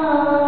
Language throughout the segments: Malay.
嗯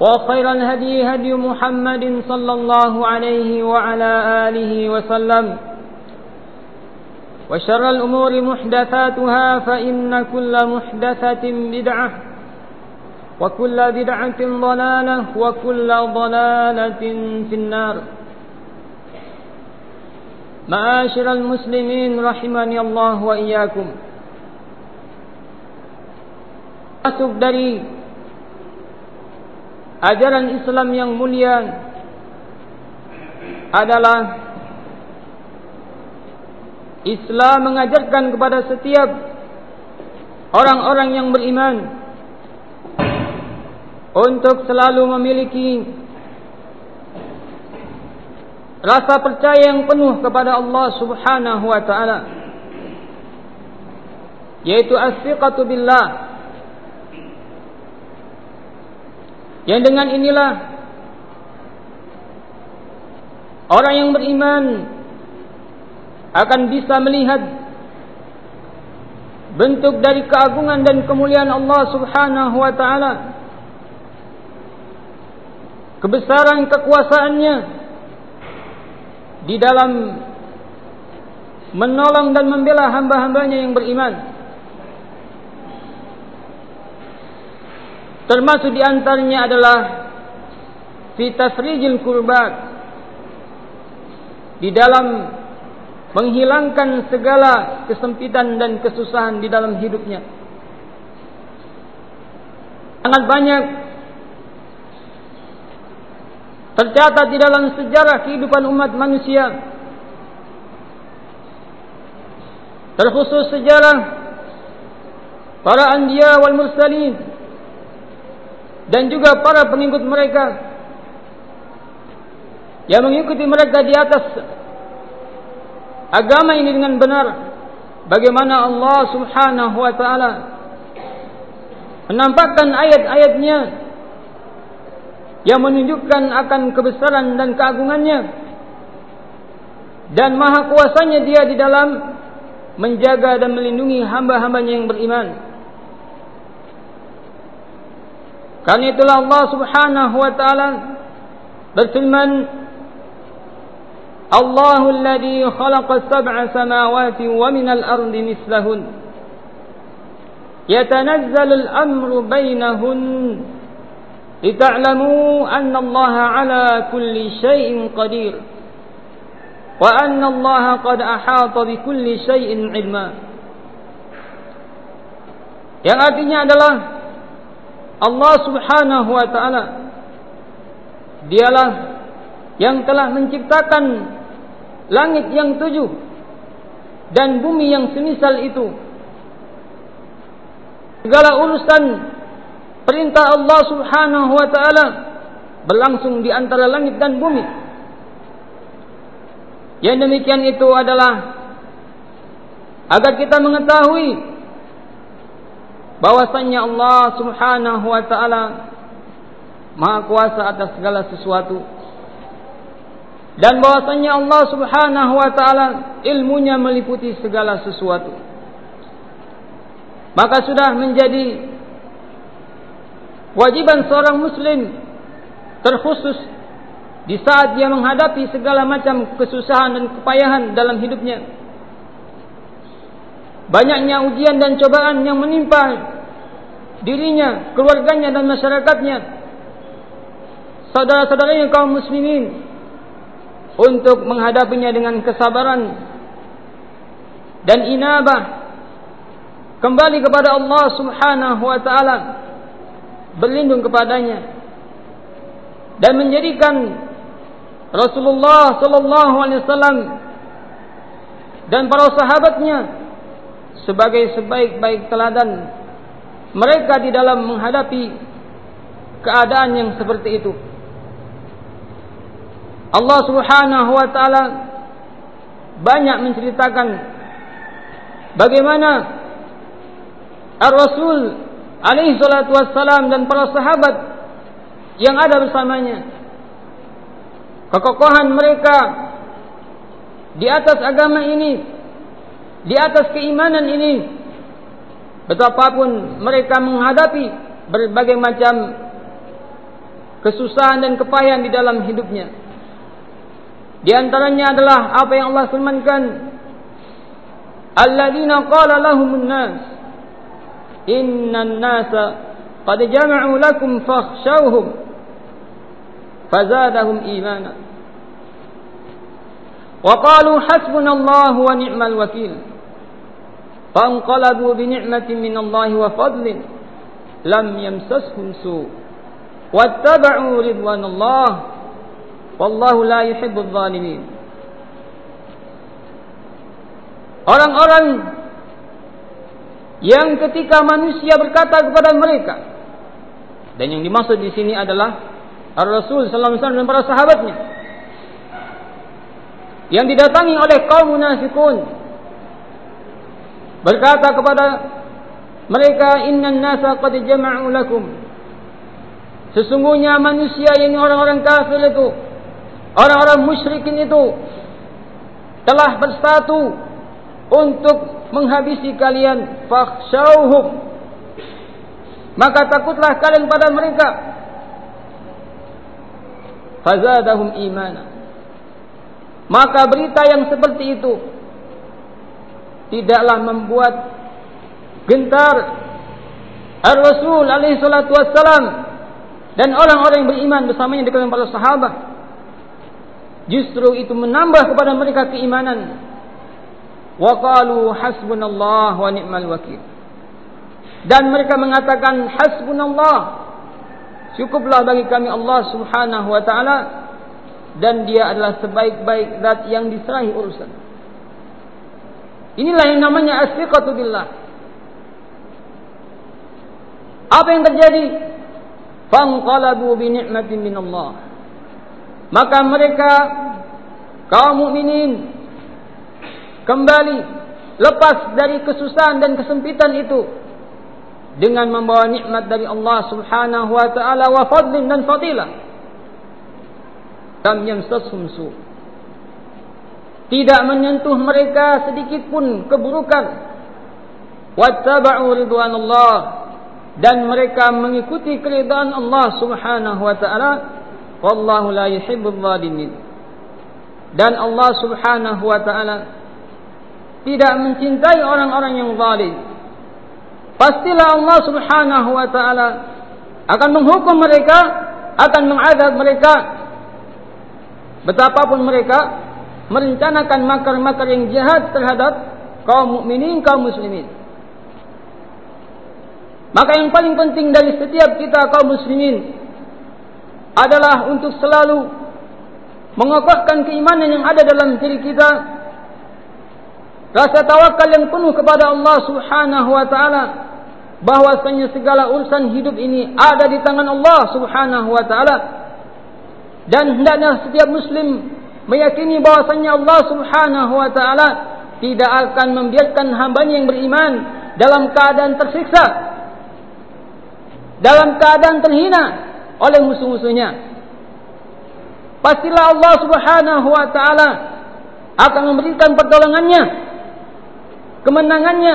وخير الهدي هدي محمد صلى الله عليه وعلى آله وسلم. وشر الأمور محدثاتها فإن كل محدثة بدعة وكل بدعة ضلالة وكل ضلالة في النار. معاشر المسلمين رحمني الله وإياكم. masuk dari ajaran Islam yang mulia adalah Islam mengajarkan kepada setiap orang-orang yang beriman untuk selalu memiliki rasa percaya yang penuh kepada Allah Subhanahu wa taala yaitu as-siqatu billah yang dengan inilah orang yang beriman akan bisa melihat bentuk dari keagungan dan kemuliaan Allah Subhanahu wa taala kebesaran kekuasaannya di dalam menolong dan membela hamba-hambanya yang beriman. Termasuk di antaranya adalah fi tafrijil kurbat di dalam menghilangkan segala kesempitan dan kesusahan di dalam hidupnya. Sangat banyak tercatat di dalam sejarah kehidupan umat manusia. Terkhusus sejarah para anbiya wal mursalin dan juga para pengikut mereka yang mengikuti mereka di atas agama ini dengan benar. Bagaimana Allah Subhanahu wa taala menampakkan ayat-ayatnya yang menunjukkan akan kebesaran dan keagungannya. Dan maha kuasanya dia di dalam menjaga dan melindungi hamba-hambanya yang beriman karena itulah Allah subhanahu wa ta'ala berfirman Allahu alladhi khalaqa sab'a samawati wa minal ardi mislahun yatanazzalu al-amru bainahun لتعلموا أن الله على كل شيء قدير وأن الله قد أحاط بكل شيء علما yang artinya adalah Allah subhanahu wa ta'ala dialah yang telah menciptakan langit yang tujuh dan bumi yang semisal itu segala urusan perintah Allah Subhanahu wa taala berlangsung di antara langit dan bumi. Yang demikian itu adalah agar kita mengetahui bahwasanya Allah Subhanahu wa taala Maha kuasa atas segala sesuatu dan bahwasanya Allah Subhanahu wa taala ilmunya meliputi segala sesuatu. Maka sudah menjadi Wajiban seorang muslim terkhusus di saat dia menghadapi segala macam kesusahan dan kepayahan dalam hidupnya. Banyaknya ujian dan cobaan yang menimpa dirinya, keluarganya dan masyarakatnya. Saudara-saudaranya kaum muslimin untuk menghadapinya dengan kesabaran dan inabah kembali kepada Allah Subhanahu wa taala berlindung kepadanya dan menjadikan Rasulullah sallallahu alaihi wasallam dan para sahabatnya sebagai sebaik-baik teladan mereka di dalam menghadapi keadaan yang seperti itu. Allah Subhanahu wa taala banyak menceritakan bagaimana Ar-Rasul alaihi salatu wassalam dan para sahabat yang ada bersamanya kekokohan mereka di atas agama ini di atas keimanan ini betapapun mereka menghadapi berbagai macam kesusahan dan kepayahan di dalam hidupnya di antaranya adalah apa yang Allah firmankan alladzina qala lahumun nas إن الناس قد جمعوا لكم فاخشوهم فزادهم إيمانا وقالوا حسبنا الله ونعم الوكيل فانقلبوا بنعمة من الله وفضل لم يمسسهم سوء واتبعوا رضوان الله والله لا يحب الظالمين Orang-orang yang ketika manusia berkata kepada mereka dan yang dimaksud di sini adalah Rasul sallallahu alaihi wasallam dan para sahabatnya yang didatangi oleh kaum munafikun berkata kepada mereka innan nasa qad jama'u lakum. Sesungguhnya manusia yang orang-orang kafir itu orang-orang musyrikin itu telah bersatu untuk menghabisi kalian. Fakhshawhum. Maka takutlah kalian pada mereka. Fazadahum imana. Maka berita yang seperti itu tidaklah membuat gentar Ar-Rasul alaihi salatu wassalam dan orang-orang yang beriman bersamanya di kalangan para sahabat. Justru itu menambah kepada mereka keimanan. Wa qalu hasbunallah wa ni'mal wakil. Dan mereka mengatakan hasbunallah cukuplah bagi kami Allah Subhanahu wa taala dan dia adalah sebaik-baik zat yang diserahi urusan Inilah yang namanya asyiqatu billah. Apa yang terjadi? Fanqalabu bi ni'matin min Allah. Maka mereka kaum mukminin kembali lepas dari kesusahan dan kesempitan itu dengan membawa nikmat dari Allah Subhanahu wa taala wa fadlin dan fadilah. Kam yamsasum su' tidak menyentuh mereka sedikit pun keburukan. Wattaba'u ridwanallah dan mereka mengikuti keridhaan Allah Subhanahu wa taala. Wallahu la yuhibbul zalimin. Dan Allah Subhanahu wa taala tidak mencintai orang-orang yang zalim. Pastilah Allah Subhanahu wa taala akan menghukum mereka akan mengadab mereka. Betapapun mereka merencanakan makar-makar yang jahat terhadap kaum mukminin kaum muslimin. Maka yang paling penting dari setiap kita kaum muslimin adalah untuk selalu mengokohkan keimanan yang ada dalam diri kita rasa tawakal yang penuh kepada Allah Subhanahu wa taala bahwasanya segala urusan hidup ini ada di tangan Allah Subhanahu wa taala dan hendaknya setiap muslim meyakini bahwasanya Allah Subhanahu wa taala tidak akan membiarkan hamba-Nya yang beriman dalam keadaan tersiksa dalam keadaan terhina oleh musuh-musuhnya. Pastilah Allah Subhanahu wa taala akan memberikan pertolongannya kemenangannya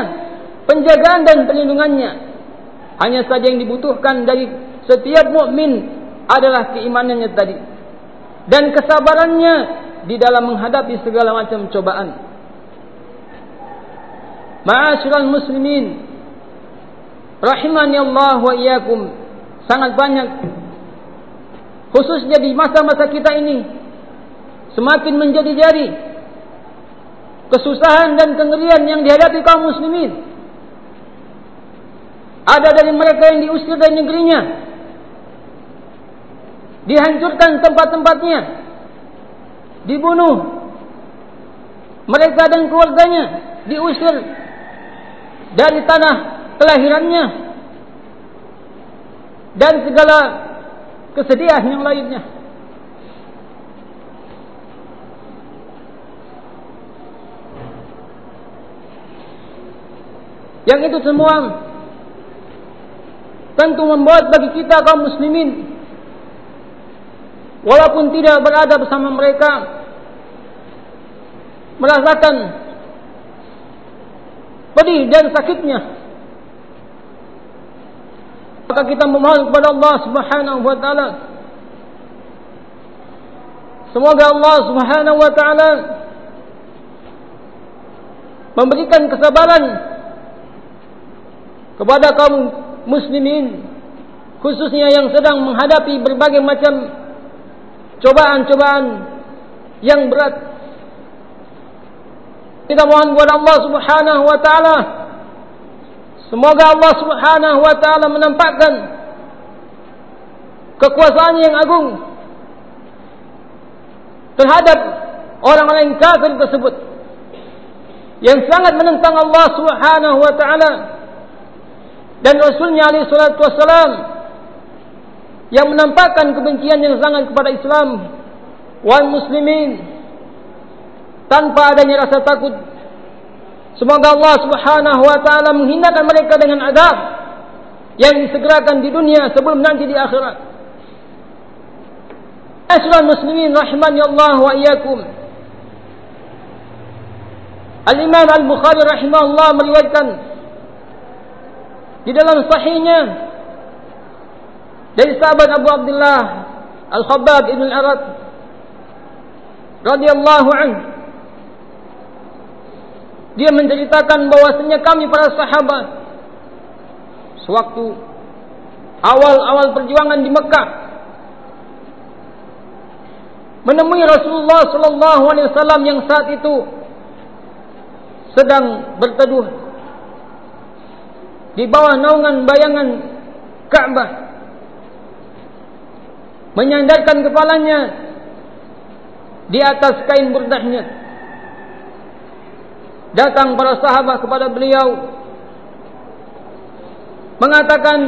penjagaan dan perlindungannya. Hanya saja yang dibutuhkan dari setiap mukmin adalah keimanannya tadi dan kesabarannya di dalam menghadapi segala macam cobaan. Ma'asyiral muslimin rahimani Allah wa iyyakum sangat banyak. Khususnya di masa-masa kita ini semakin menjadi-jadi kesusahan dan kengerian yang dihadapi kaum muslimin. Ada dari mereka yang diusir dari negerinya dihancurkan tempat-tempatnya. Dibunuh. Mereka dan keluarganya diusir dari tanah kelahirannya dan segala kesedihan yang lainnya. Yang itu semua tentu membuat bagi kita kaum muslimin walaupun tidak berada bersama mereka merasakan pedih dan sakitnya maka kita memohon kepada Allah Subhanahu wa taala. Semoga Allah Subhanahu wa taala memberikan kesabaran kepada kaum muslimin khususnya yang sedang menghadapi berbagai macam cobaan-cobaan yang berat. Kita mohon kepada Allah Subhanahu wa taala semoga Allah Subhanahu wa taala menampakkan kekuasaan yang agung terhadap orang-orang kafir tersebut yang sangat menentang Allah Subhanahu wa taala dan Rasulnya alaihi salatu wasallam yang menampakkan kebencian yang sangat kepada Islam wal muslimin tanpa adanya rasa takut Semoga Allah Subhanahu wa taala menghindarkan mereka dengan azab yang disegerakan di dunia sebelum nanti di akhirat. Aslan muslimin rahimani Allah wa iyyakum. Al-Imam Al-Bukhari rahimahullah meriwayatkan di dalam sahihnya dari sahabat Abu Abdullah Al-Khabbab Ibn Al-Arad radhiyallahu anhu dia menceritakan bahwasanya kami para sahabat sewaktu awal-awal perjuangan di Mekah menemui Rasulullah sallallahu alaihi wasallam yang saat itu sedang berteduh di bawah naungan bayangan Ka'bah menyandarkan kepalanya di atas kain burdahnya. Datang para sahabat kepada beliau mengatakan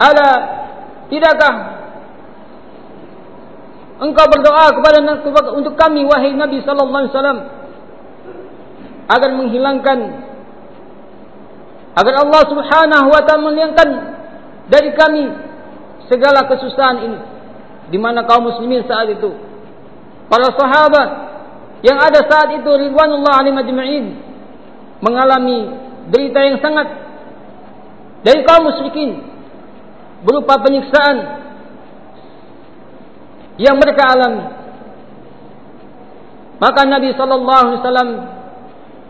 ala tidakkah engkau berdoa kepada untuk kami wahai Nabi sallallahu alaihi wasallam agar menghilangkan agar Allah Subhanahu wa taala menghilangkan dari kami segala kesusahan ini di mana kaum muslimin saat itu para sahabat yang ada saat itu ridwanullah alaihi majma'in mengalami derita yang sangat dari kaum musyrikin berupa penyiksaan yang mereka alami. Maka Nabi sallallahu alaihi wasallam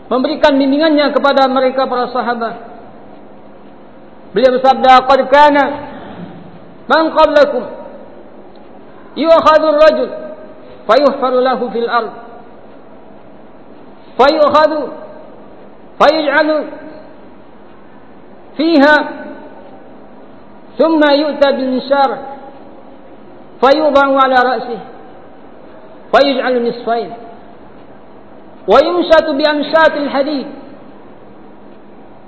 memberikan bimbingannya kepada mereka para sahabat Beliau bersabda, "Qad kana man qablakum yu'khadhur ar-rajul fayuhfaru lahu fil ard fayukhadhu fayaj'alu fiha ثم يؤتى بالنشار فيوضع على رأسه فيجعل نصفين ويمشط بأمشاط الحديد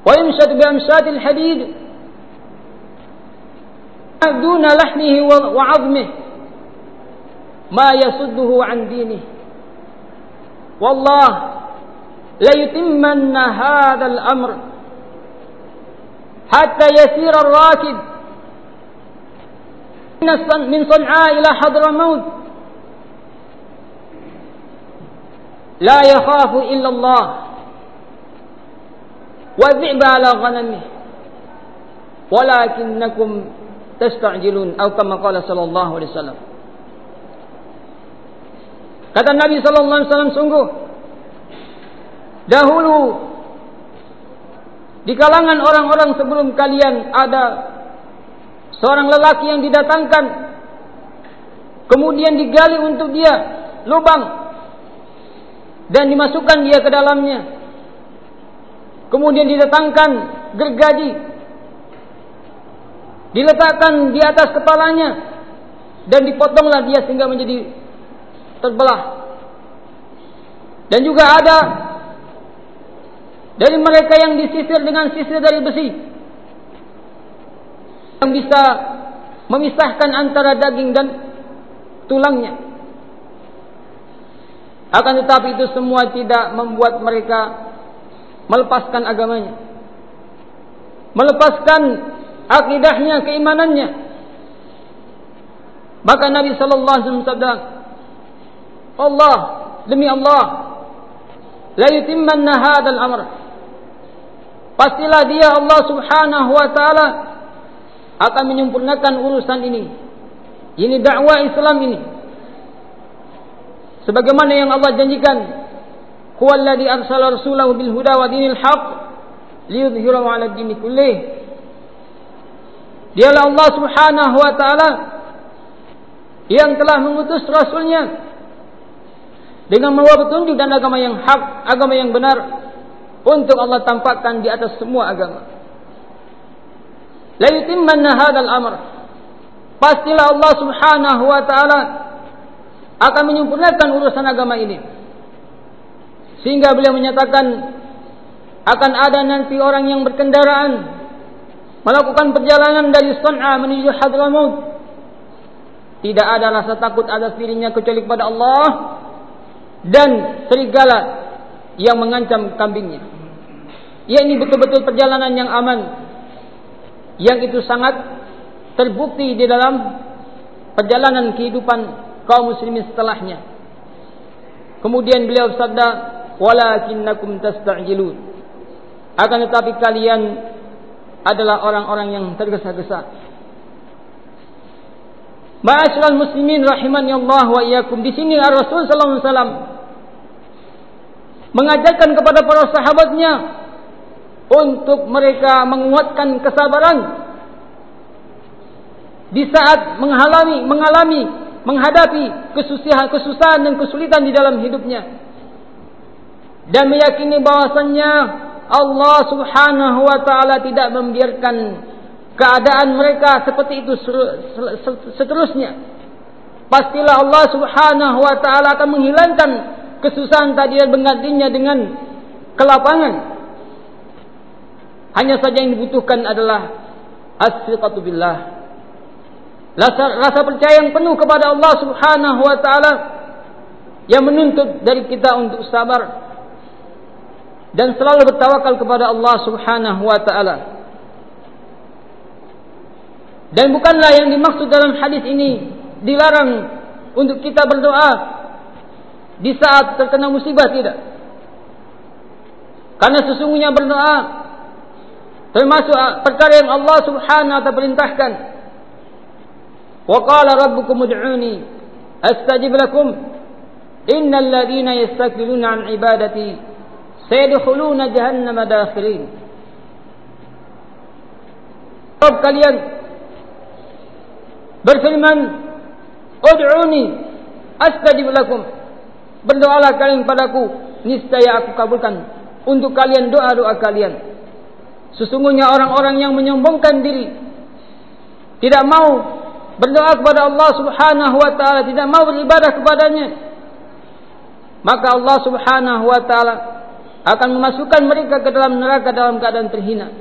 ويمشط بأمشاط الحديد دون لحمه وعظمه. ما يصده عن دينه. والله ليتمن هذا الأمر. حتى يسير الراكب من صنعاء إلى حضر موت لا يخاف إلا الله. والذئب على غنمه. ولكنكم tastajilun atau kama qala sallallahu alaihi wasallam. Kata nabi sallallahu alaihi wasallam sungguh dahulu di kalangan orang-orang sebelum kalian ada seorang lelaki yang didatangkan kemudian digali untuk dia lubang dan dimasukkan dia ke dalamnya kemudian didatangkan gergaji diletakkan di atas kepalanya. Dan dipotonglah dia sehingga menjadi terbelah. Dan juga ada dari mereka yang disisir dengan sisir dari besi. Yang bisa memisahkan antara daging dan tulangnya. Akan tetapi itu semua tidak membuat mereka melepaskan agamanya. Melepaskan akidahnya keimanannya maka Nabi sallallahu alaihi wasallam Allah demi Allah la yutimmanna hadzal amr pastilah dia Allah Subhanahu wa taala akan menyempurnakan urusan ini. Ini dakwah Islam ini. Sebagaimana yang Allah janjikan, "Huwallazi arsala rasulahu bil huda wa dinil haqq liyudhhirahu 'ala ad-din kullih." Dialah Allah Subhanahu wa taala yang telah mengutus rasulnya dengan membawa petunjuk dan agama yang hak, agama yang benar untuk Allah tampakkan di atas semua agama. La yutimmanna hadzal amr. Pastilah Allah Subhanahu wa taala akan menyempurnakan urusan agama ini. Sehingga beliau menyatakan akan ada nanti orang yang berkendaraan melakukan perjalanan dari Sun'a menuju Hadramaut. Tidak ada rasa takut atas dirinya kecuali kepada Allah dan serigala yang mengancam kambingnya. Ya ini betul-betul perjalanan yang aman. Yang itu sangat terbukti di dalam perjalanan kehidupan kaum muslimin setelahnya. Kemudian beliau bersabda, "Walakinnakum tasta'jilun." Akan tetapi kalian adalah orang-orang yang tergesa-gesa. Ma'asyiral muslimin rahimani Allah wa iyyakum. Di sini Rasul sallallahu alaihi wasallam mengajarkan kepada para sahabatnya untuk mereka menguatkan kesabaran di saat menghalangi, mengalami, menghadapi kesusahan, kesusahan dan kesulitan di dalam hidupnya dan meyakini bahwasannya Allah Subhanahu wa taala tidak membiarkan keadaan mereka seperti itu seterusnya pastilah Allah Subhanahu wa taala akan menghilangkan kesusahan tadi dan menggantinya dengan kelapangan. Hanya saja yang dibutuhkan adalah as-siqatu billah. Rasa, rasa percaya yang penuh kepada Allah Subhanahu wa taala yang menuntut dari kita untuk sabar dan selalu bertawakal kepada Allah Subhanahu wa taala. Dan bukanlah yang dimaksud dalam hadis ini dilarang untuk kita berdoa di saat terkena musibah tidak. Karena sesungguhnya berdoa termasuk perkara yang Allah Subhanahu wa taala perintahkan. Wa qala rabbukum ud'uni astajib lakum. Innal ladhina yastakbiruna 'an ibadati sayadkhuluna jahannama dakhirin. Rabb kalian berfirman ud'uni astajib lakum Berdoalah kalian padaku, niscaya aku kabulkan untuk kalian doa-doa kalian. Sesungguhnya orang-orang yang menyombongkan diri tidak mau berdoa kepada Allah Subhanahu wa taala, tidak mau beribadah kepadanya, maka Allah Subhanahu wa taala akan memasukkan mereka ke dalam neraka dalam keadaan terhina.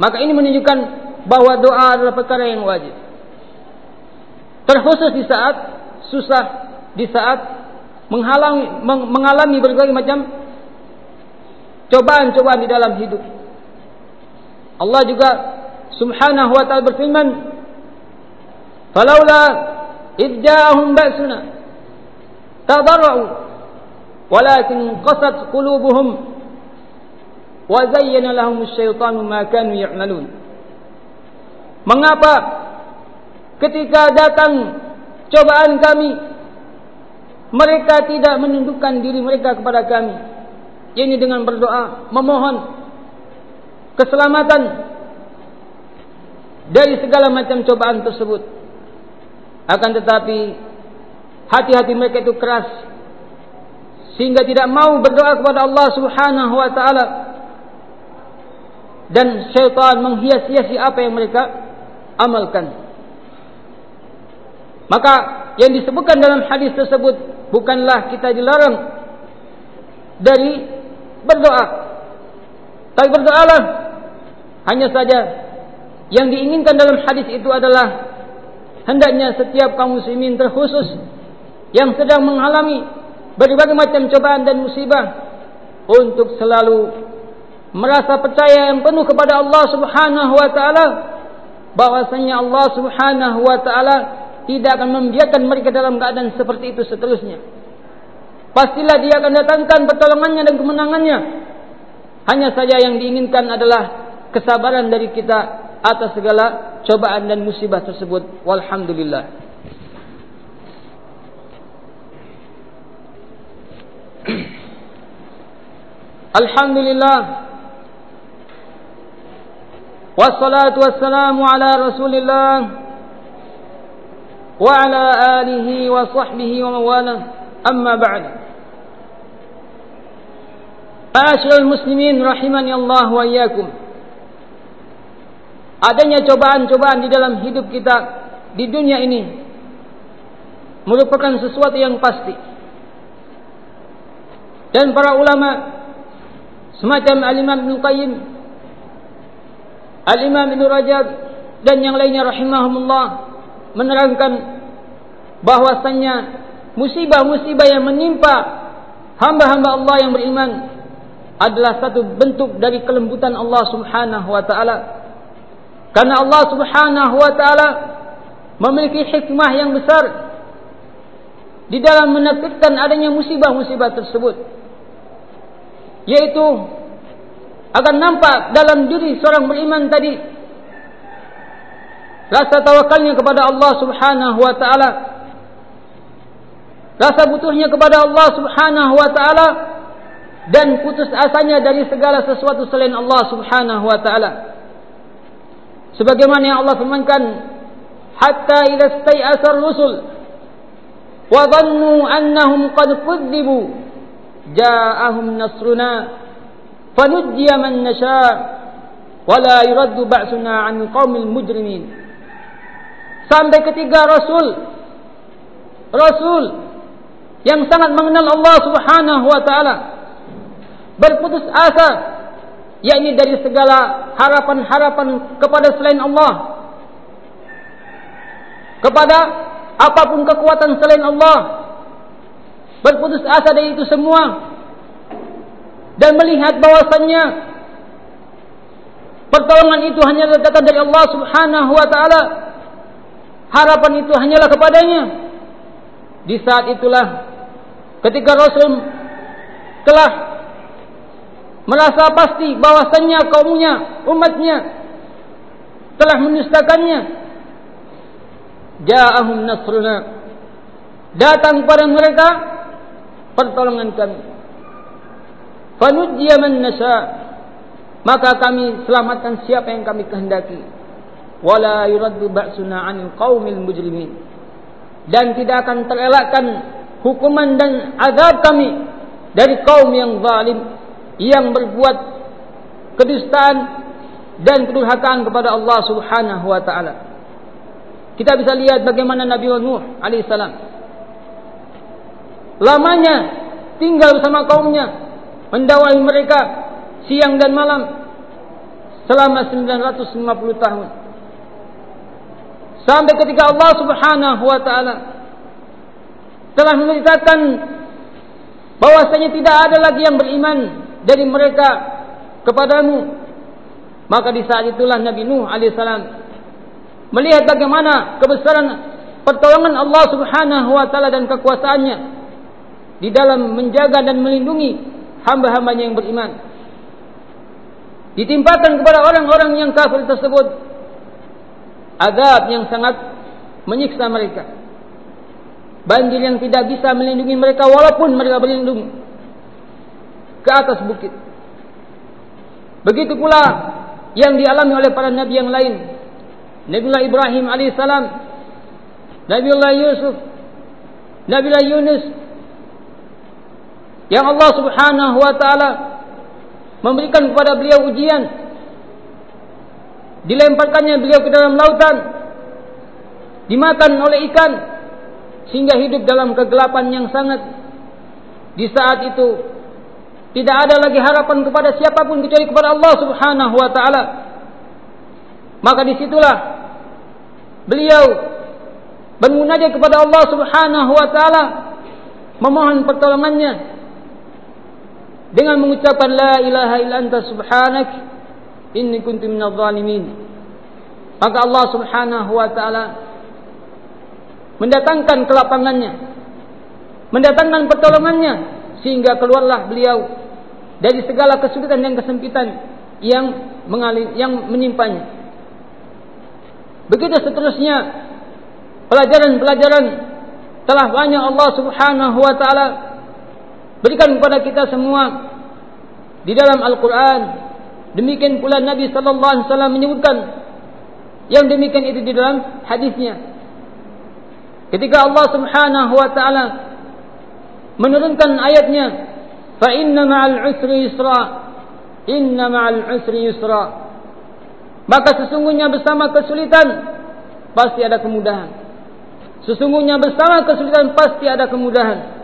Maka ini menunjukkan bahwa doa adalah perkara yang wajib. Terkhusus di saat susah, di saat menghalangi mengalami berbagai macam cobaan-cobaan di dalam hidup. Allah juga Subhanahu wa taala berfirman, "Falaula idja'ahum ba'suna tadarra'u walakin qasat qulubuhum wa zayyana lahum asy-syaitanu ma kanu ya'malun." Mengapa ketika datang cobaan kami mereka tidak menundukkan diri mereka kepada kami. Ini dengan berdoa, memohon keselamatan dari segala macam cobaan tersebut. Akan tetapi hati-hati mereka itu keras sehingga tidak mau berdoa kepada Allah Subhanahu wa taala dan syaitan menghias-hiasi apa yang mereka amalkan. Maka yang disebutkan dalam hadis tersebut bukanlah kita dilarang dari berdoa. Tapi berdoalah hanya saja yang diinginkan dalam hadis itu adalah hendaknya setiap kaum muslimin terkhusus yang sedang mengalami berbagai macam cobaan dan musibah untuk selalu merasa percaya yang penuh kepada Allah Subhanahu wa taala bahwasanya Allah Subhanahu wa taala tidak akan membiarkan mereka dalam keadaan seperti itu seterusnya. Pastilah dia akan datangkan pertolongannya dan kemenangannya. Hanya saja yang diinginkan adalah kesabaran dari kita atas segala cobaan dan musibah tersebut. Walhamdulillah. الحمد لله والصلاة والسلام على رسول الله وعلى آله وصحبه ومواله أما بعد معاشر المسlimin rahimani Allah wa iyyakum Adanya cobaan-cobaan di dalam hidup kita di dunia ini merupakan sesuatu yang pasti. Dan para ulama semacam Al-Imam Ibn Qayyim Al-Imam Ibn Rajab dan yang lainnya rahimahumullah menerangkan bahwasannya musibah-musibah yang menimpa hamba-hamba Allah yang beriman adalah satu bentuk dari kelembutan Allah Subhanahu wa taala. Karena Allah Subhanahu wa taala memiliki hikmah yang besar di dalam menakdirkan adanya musibah-musibah tersebut. Yaitu akan nampak dalam diri seorang beriman tadi rasa tawakalnya kepada Allah Subhanahu wa taala rasa butuhnya kepada Allah Subhanahu wa taala dan putus asanya dari segala sesuatu selain Allah Subhanahu wa taala. Sebagaimana yang Allah firmankan hatta idza stai'asa ar-rusul wa dhannu annahum qad kudzibu nasruna fanujjiya man nasha' wa la yuraddu ba'suna 'an qaumil mujrimin sampai ketiga rasul rasul yang sangat mengenal Allah Subhanahu wa taala berputus asa yakni dari segala harapan-harapan kepada selain Allah kepada apapun kekuatan selain Allah berputus asa dari itu semua dan melihat bahwasannya pertolongan itu hanya datang dari Allah Subhanahu wa taala harapan itu hanyalah kepadanya di saat itulah ketika Rasul telah merasa pasti bahwasannya kaumnya, umatnya telah mendustakannya. Ja'ahum nasruna. Datang kepada mereka pertolongan kami. Fanujjiya man nasha. Maka kami selamatkan siapa yang kami kehendaki. Wala yuraddu ba'suna 'anil qaumil mujrimin. Dan tidak akan terelakkan hukuman dan azab kami dari kaum yang zalim yang berbuat kedustaan dan kedurhakaan kepada Allah Subhanahu wa taala. Kita bisa lihat bagaimana Nabi Nuh alaihissalam lamanya tinggal bersama kaumnya mendakwai mereka siang dan malam selama 950 tahun. Sampai ketika Allah Subhanahu wa taala telah memberitakan bahwasanya tidak ada lagi yang beriman dari mereka kepadamu maka di saat itulah Nabi Nuh alaihissalam melihat bagaimana kebesaran pertolongan Allah Subhanahu wa taala dan kekuasaannya di dalam menjaga dan melindungi hamba-hambanya yang beriman ditimpakan kepada orang-orang yang kafir tersebut azab yang sangat menyiksa mereka banjir yang tidak bisa melindungi mereka walaupun mereka berlindung ke atas bukit. Begitu pula yang dialami oleh para nabi yang lain. Nabiullah Ibrahim alaihissalam, Nabiullah Yusuf, Nabiullah Yunus yang Allah Subhanahu wa taala memberikan kepada beliau ujian dilemparkannya beliau ke dalam lautan dimakan oleh ikan sehingga hidup dalam kegelapan yang sangat. Di saat itu tidak ada lagi harapan kepada siapapun kecuali kepada Allah Subhanahu wa taala. Maka disitulah beliau bermunajat kepada Allah Subhanahu wa taala memohon pertolongannya dengan mengucapkan la ilaha illa anta subhanak inni kuntu minadh dhalimin maka Allah Subhanahu wa taala mendatangkan kelapangannya mendatangkan pertolongannya sehingga keluarlah beliau dari segala kesulitan dan kesempitan yang mengalir yang menyimpannya begitu seterusnya pelajaran-pelajaran telah banyak Allah Subhanahu wa taala berikan kepada kita semua di dalam Al-Qur'an demikian pula Nabi sallallahu alaihi wasallam menyebutkan yang demikian itu di dalam hadisnya Ketika Allah Subhanahu wa taala menurunkan ayatnya, "Fa inna ma'al 'usri yusra." Inna ma'al 'usri yusra. Maka sesungguhnya bersama kesulitan pasti ada kemudahan. Sesungguhnya bersama kesulitan pasti ada kemudahan.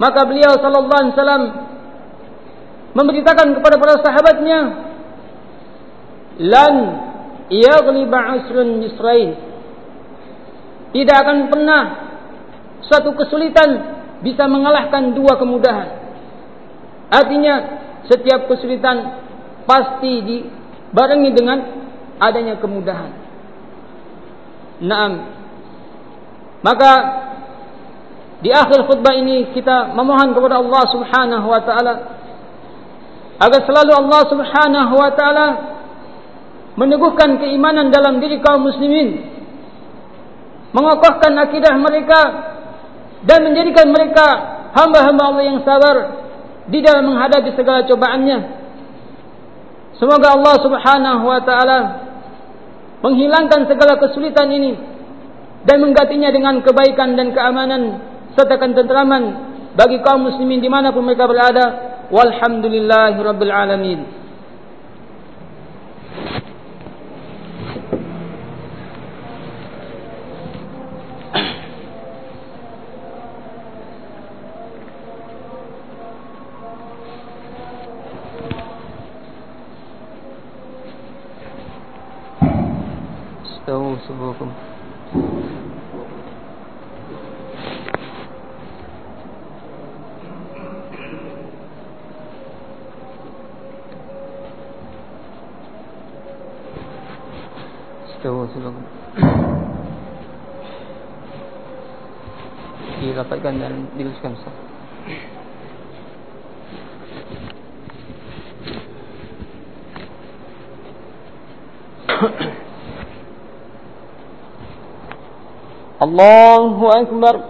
Maka beliau sallallahu alaihi wasallam memberitakan kepada para sahabatnya, "Lan yaghliba 'usrun yusrain." tidak akan pernah suatu kesulitan bisa mengalahkan dua kemudahan. Artinya setiap kesulitan pasti dibarengi dengan adanya kemudahan. Naam. Maka di akhir khutbah ini kita memohon kepada Allah Subhanahu wa taala agar selalu Allah Subhanahu wa taala meneguhkan keimanan dalam diri kaum muslimin mengokohkan akidah mereka dan menjadikan mereka hamba-hamba Allah yang sabar di dalam menghadapi segala cobaannya. Semoga Allah Subhanahu wa taala menghilangkan segala kesulitan ini dan menggantinya dengan kebaikan dan keamanan serta ketenteraman bagi kaum muslimin di mana pun mereka berada. Walhamdulillahirabbil alamin. Astagfirullahaladzim silakan. Dirapatkan dan dituliskan Ustaz. Allahu Akbar.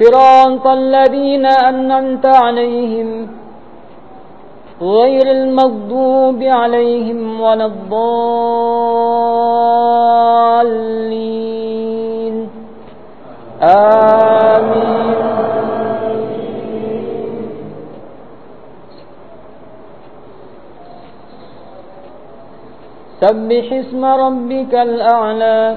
صراط الذين أنعمت عليهم غير المغضوب عليهم ولا الضالين. آمين. سبح اسم ربك الأعلى.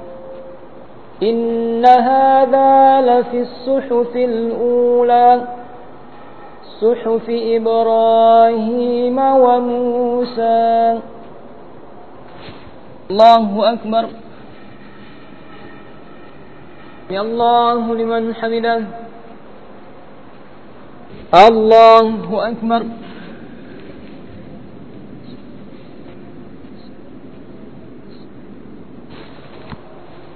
إن هذا لفي الصحف الأولى صحف إبراهيم وموسى. الله أكبر. يا الله لمن حمده. الله أكبر.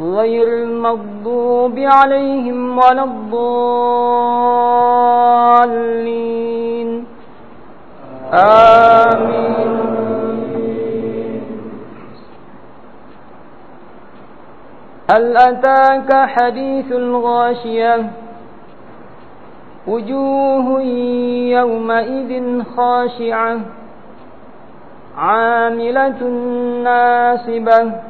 غير المغضوب عليهم ولا الضالين. آمين. هل أتاك حديث الغاشية؟ وجوه يومئذ خاشعة. عاملة ناصبة.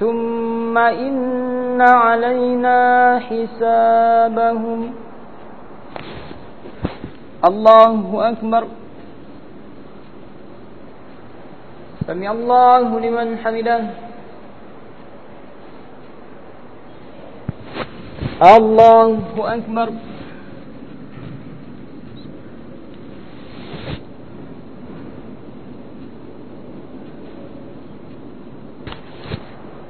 ثم إن علينا حسابهم. الله أكبر. سمع الله لمن حمده. الله أكبر.